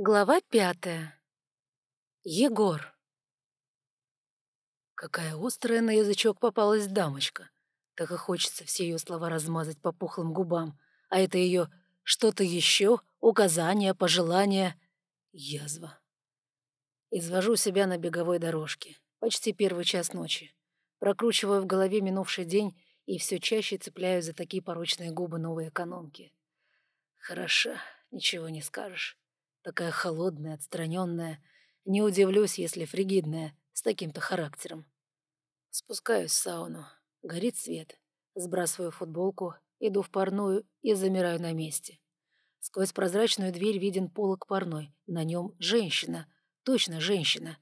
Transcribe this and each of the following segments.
Глава пятая. Егор. Какая острая на язычок попалась дамочка. Так и хочется все ее слова размазать по пухлым губам. А это ее что-то еще, указания, пожелания. Язва. Извожу себя на беговой дорожке. Почти первый час ночи. Прокручиваю в голове минувший день и все чаще цепляю за такие порочные губы новой экономки. Хороша, ничего не скажешь. Такая холодная, отстраненная. Не удивлюсь, если фригидная, с таким-то характером. Спускаюсь в сауну. Горит свет. Сбрасываю футболку, иду в парную и замираю на месте. Сквозь прозрачную дверь виден полок парной. На нем женщина. Точно женщина.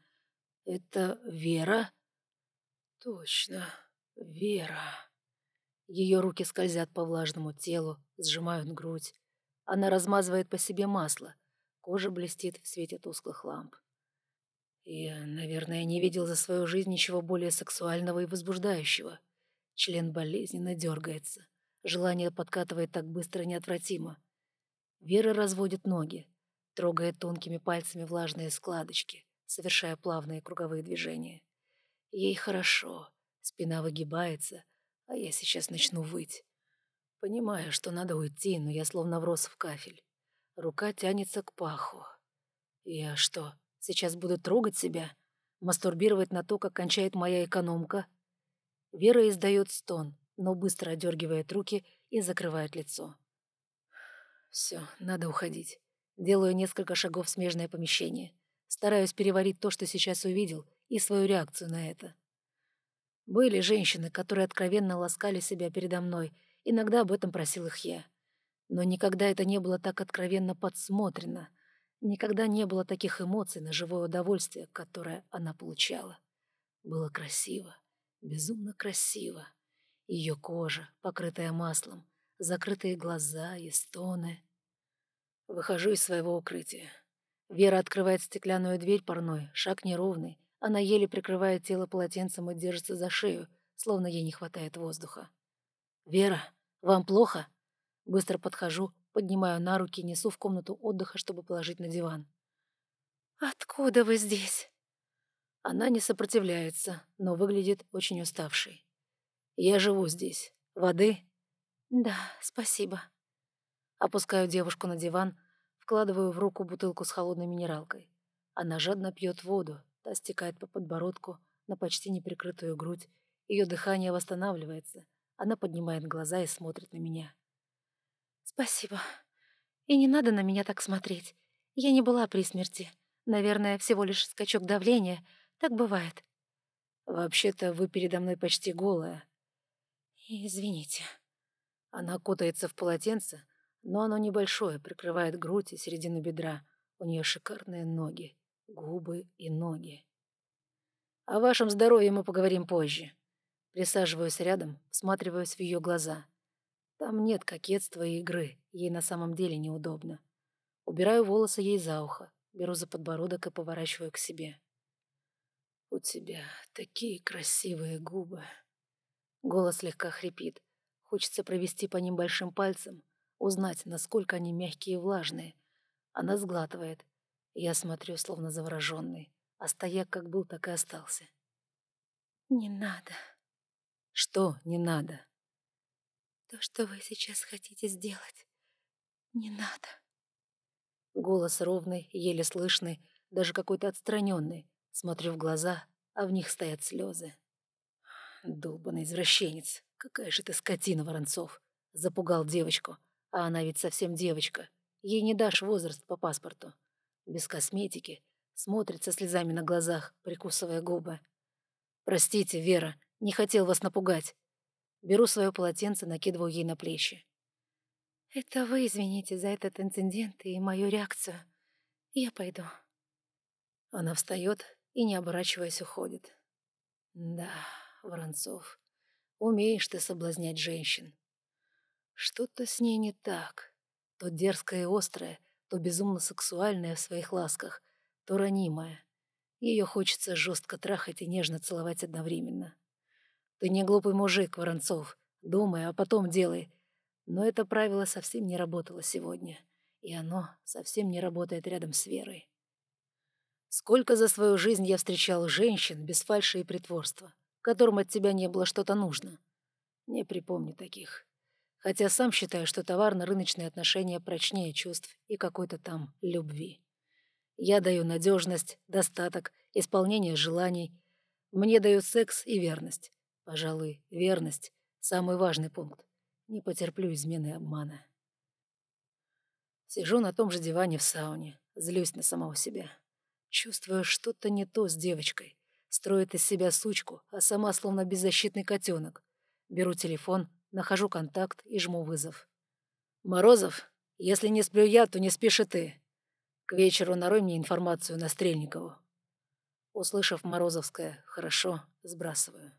Это Вера? Точно, Вера. Ее руки скользят по влажному телу, сжимают грудь. Она размазывает по себе масло — Кожа блестит в свете тусклых ламп. Я, наверное, не видел за свою жизнь ничего более сексуального и возбуждающего. Член болезненно дергается. Желание подкатывает так быстро и неотвратимо. Вера разводит ноги, трогает тонкими пальцами влажные складочки, совершая плавные круговые движения. Ей хорошо, спина выгибается, а я сейчас начну выть. Понимаю, что надо уйти, но я словно врос в кафель. Рука тянется к паху. Я что, сейчас буду трогать себя? Мастурбировать на то, как кончает моя экономка? Вера издает стон, но быстро одергивает руки и закрывает лицо. Все, надо уходить. Делаю несколько шагов в смежное помещение. Стараюсь переварить то, что сейчас увидел, и свою реакцию на это. Были женщины, которые откровенно ласкали себя передо мной. Иногда об этом просил их я. Но никогда это не было так откровенно подсмотрено. Никогда не было таких эмоций на живое удовольствие, которое она получала. Было красиво, безумно красиво. Ее кожа, покрытая маслом, закрытые глаза и стоны. Выхожу из своего укрытия. Вера открывает стеклянную дверь парной, шаг неровный. Она еле прикрывает тело полотенцем и держится за шею, словно ей не хватает воздуха. «Вера, вам плохо?» Быстро подхожу, поднимаю на руки и несу в комнату отдыха, чтобы положить на диван. «Откуда вы здесь?» Она не сопротивляется, но выглядит очень уставшей. «Я живу здесь. Воды?» «Да, спасибо». Опускаю девушку на диван, вкладываю в руку бутылку с холодной минералкой. Она жадно пьет воду, та стекает по подбородку на почти неприкрытую грудь. Ее дыхание восстанавливается. Она поднимает глаза и смотрит на меня. «Спасибо. И не надо на меня так смотреть. Я не была при смерти. Наверное, всего лишь скачок давления. Так бывает». «Вообще-то вы передо мной почти голая». «Извините». Она кутается в полотенце, но оно небольшое, прикрывает грудь и середину бедра. У нее шикарные ноги, губы и ноги. О вашем здоровье мы поговорим позже. Присаживаюсь рядом, всматриваюсь в ее глаза. Там нет кокетства и игры, ей на самом деле неудобно. Убираю волосы ей за ухо, беру за подбородок и поворачиваю к себе. «У тебя такие красивые губы!» Голос слегка хрипит. Хочется провести по ним большим пальцем, узнать, насколько они мягкие и влажные. Она сглатывает. Я смотрю, словно завороженный. А стояк как был, так и остался. «Не надо». «Что не надо?» То, что вы сейчас хотите сделать, не надо. Голос ровный, еле слышный, даже какой-то отстраненный. Смотрю в глаза, а в них стоят слезы. Долбанный извращенец. Какая же ты скотина, Воронцов. Запугал девочку. А она ведь совсем девочка. Ей не дашь возраст по паспорту. Без косметики. Смотрит со слезами на глазах, прикусывая губы. «Простите, Вера, не хотел вас напугать. Беру свое полотенце, накидываю ей на плечи. «Это вы извините за этот инцидент и мою реакцию. Я пойду». Она встает и, не оборачиваясь, уходит. «Да, Воронцов, умеешь ты соблазнять женщин. Что-то с ней не так. То дерзкая и острая, то безумно сексуальная в своих ласках, то ранимая. Ее хочется жестко трахать и нежно целовать одновременно. Ты не глупый мужик, Воронцов. Думай, а потом делай. Но это правило совсем не работало сегодня. И оно совсем не работает рядом с Верой. Сколько за свою жизнь я встречал женщин без фальши и притворства, которым от тебя не было что-то нужно. Не припомню таких. Хотя сам считаю, что товарно-рыночные отношения прочнее чувств и какой-то там любви. Я даю надежность, достаток, исполнение желаний. Мне дают секс и верность. Пожалуй, верность — самый важный пункт. Не потерплю измены и обмана. Сижу на том же диване в сауне, злюсь на самого себя. Чувствую что-то не то с девочкой. Строит из себя сучку, а сама словно беззащитный котенок. Беру телефон, нахожу контакт и жму вызов. «Морозов, если не сплю я, то не спишь и ты. К вечеру нарой мне информацию на Стрельникову». Услышав Морозовское «хорошо», сбрасываю.